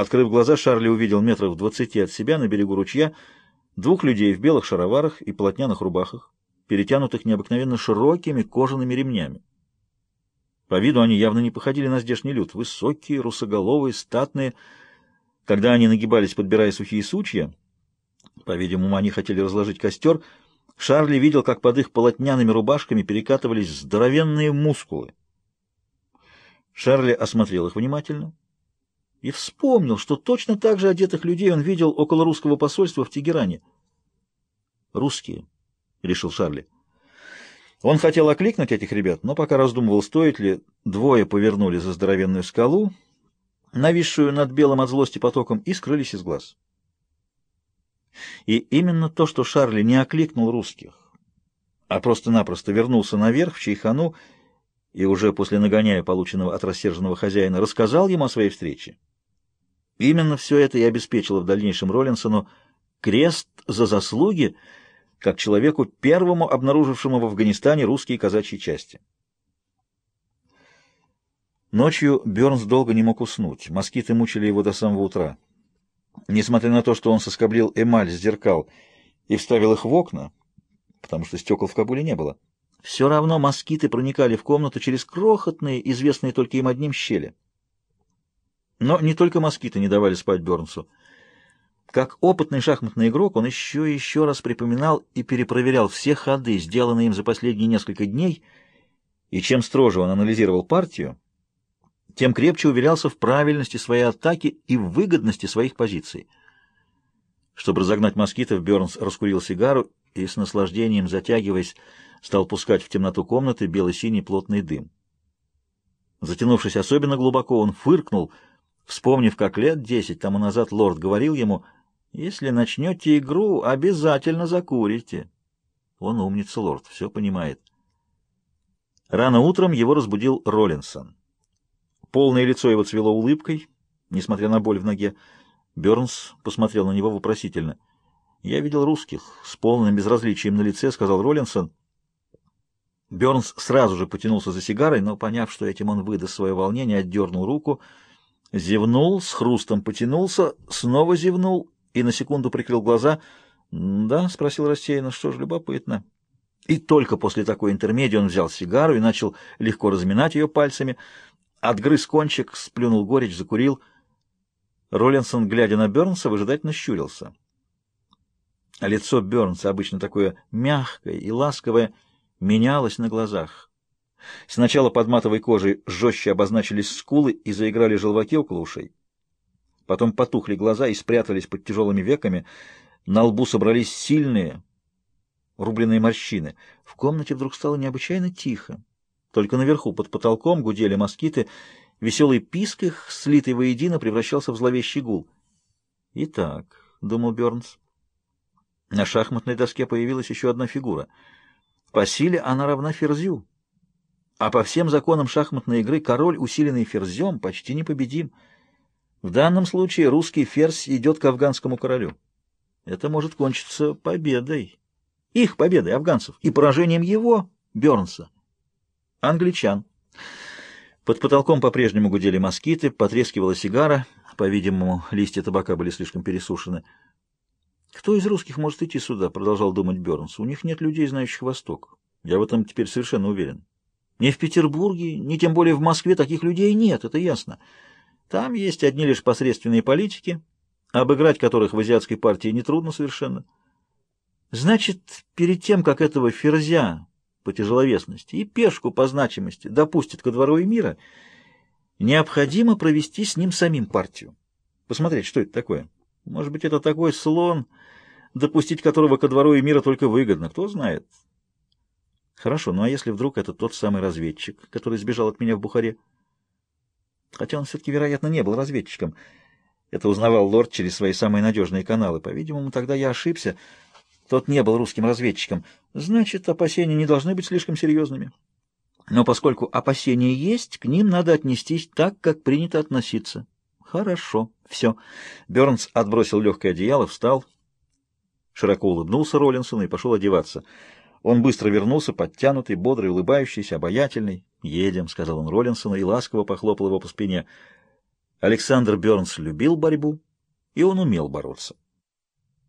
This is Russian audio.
Открыв глаза, Шарли увидел метров двадцати от себя на берегу ручья двух людей в белых шароварах и полотняных рубахах, перетянутых необыкновенно широкими кожаными ремнями. По виду они явно не походили на здешний люд. Высокие, русоголовые, статные. Когда они нагибались, подбирая сухие сучья, по-видимому, они хотели разложить костер, Шарли видел, как под их полотняными рубашками перекатывались здоровенные мускулы. Шарли осмотрел их внимательно, и вспомнил, что точно так же одетых людей он видел около русского посольства в Тегеране. «Русские», — решил Шарли. Он хотел окликнуть этих ребят, но пока раздумывал, стоит ли, двое повернули за здоровенную скалу, нависшую над белым от злости потоком, и скрылись из глаз. И именно то, что Шарли не окликнул русских, а просто-напросто вернулся наверх в Чайхану и уже после нагоняя полученного от рассерженного хозяина рассказал ему о своей встрече. Именно все это и обеспечило в дальнейшем Роллинсону крест за заслуги как человеку, первому обнаружившему в Афганистане русские казачьи части. Ночью Бернс долго не мог уснуть, москиты мучили его до самого утра. Несмотря на то, что он соскоблил эмаль с зеркал и вставил их в окна, потому что стекол в Кабуле не было, все равно москиты проникали в комнату через крохотные, известные только им одним щели. Но не только москиты не давали спать Бернсу. Как опытный шахматный игрок, он еще и еще раз припоминал и перепроверял все ходы, сделанные им за последние несколько дней, и чем строже он анализировал партию, тем крепче уверялся в правильности своей атаки и в выгодности своих позиций. Чтобы разогнать москитов, Бернс раскурил сигару и, с наслаждением затягиваясь, стал пускать в темноту комнаты бело-синий плотный дым. Затянувшись особенно глубоко, он фыркнул, вспомнив, как лет десять тому назад лорд говорил ему, «Если начнете игру, обязательно закурите». Он умница, лорд, все понимает. Рано утром его разбудил Роллинсон. Полное лицо его цвело улыбкой, несмотря на боль в ноге. Бернс посмотрел на него вопросительно. «Я видел русских. С полным безразличием на лице», — сказал Роллинсон. Бернс сразу же потянулся за сигарой, но, поняв, что этим он выдаст свое волнение, отдернул руку, зевнул, с хрустом потянулся, снова зевнул и на секунду прикрыл глаза. «Да?» — спросил рассеянно. «Что ж, любопытно». И только после такой интермедии он взял сигару и начал легко разминать ее пальцами. Отгрыз кончик, сплюнул горечь, закурил. Роллинсон, глядя на Бернса, выжидательно щурился. Лицо Бернса, обычно такое мягкое и ласковое, — менялось на глазах. Сначала под матовой кожей жестче обозначились скулы и заиграли желваки около ушей. Потом потухли глаза и спрятались под тяжелыми веками. На лбу собрались сильные, рубленые морщины. В комнате вдруг стало необычайно тихо. Только наверху, под потолком, гудели москиты. Веселый писк их, слитый воедино, превращался в зловещий гул. «Итак», — думал Бернс, — на шахматной доске появилась еще одна фигура — по силе она равна ферзю, а по всем законам шахматной игры король, усиленный ферзем, почти непобедим. В данном случае русский ферзь идет к афганскому королю. Это может кончиться победой. Их победой, афганцев, и поражением его, Бернса. Англичан. Под потолком по-прежнему гудели москиты, потрескивала сигара, по-видимому, листья табака были слишком пересушены. Кто из русских может идти сюда? Продолжал думать Бернс. У них нет людей, знающих Восток. Я в этом теперь совершенно уверен. Ни в Петербурге, ни тем более в Москве таких людей нет, это ясно. Там есть одни лишь посредственные политики, обыграть которых в азиатской партии нетрудно совершенно. Значит, перед тем, как этого ферзя по тяжеловесности и пешку по значимости допустит ко двору и мира, необходимо провести с ним самим партию. Посмотреть, что это такое. Может быть, это такой слон, допустить которого ко двору и мира только выгодно. Кто знает? Хорошо, ну а если вдруг это тот самый разведчик, который сбежал от меня в Бухаре? Хотя он все-таки, вероятно, не был разведчиком. Это узнавал лорд через свои самые надежные каналы. По-видимому, тогда я ошибся. Тот не был русским разведчиком. Значит, опасения не должны быть слишком серьезными. Но поскольку опасения есть, к ним надо отнестись так, как принято относиться. Хорошо, все. Бернс отбросил легкое одеяло, встал, широко улыбнулся Роллинсону и пошел одеваться. Он быстро вернулся, подтянутый, бодрый, улыбающийся, обаятельный. «Едем», — сказал он Роллинсону и ласково похлопал его по спине. Александр Бернс любил борьбу, и он умел бороться.